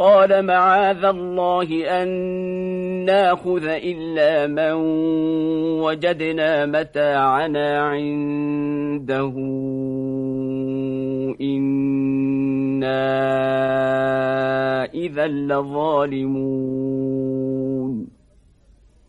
قال معاذ الله أن ناخذ إلا من وجدنا متاعنا عنده. إنا إذا لظالمون.